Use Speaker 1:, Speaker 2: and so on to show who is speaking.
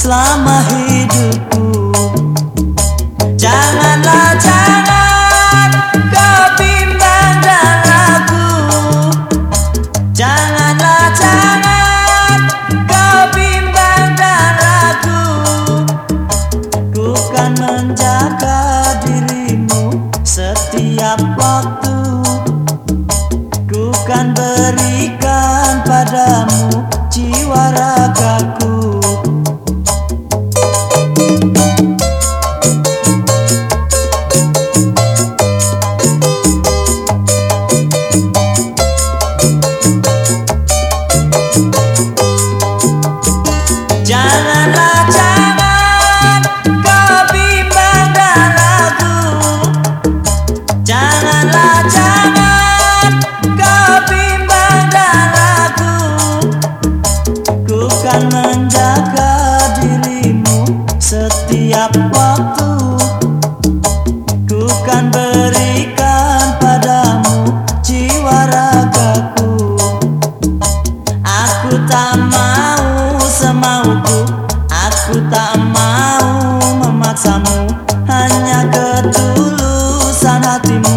Speaker 1: selama hidupku. Janganlah jangan kau bimbang dan ragu Janganlah jangan kau bimbang dan ragu Ku kan menjaga dirimu setiap waktu. Ku kan berikan padamu jiwa ragaku setiap waktu. Ku kan berikan Aku tak mau memaksamu Hanya ketulusan hatimu.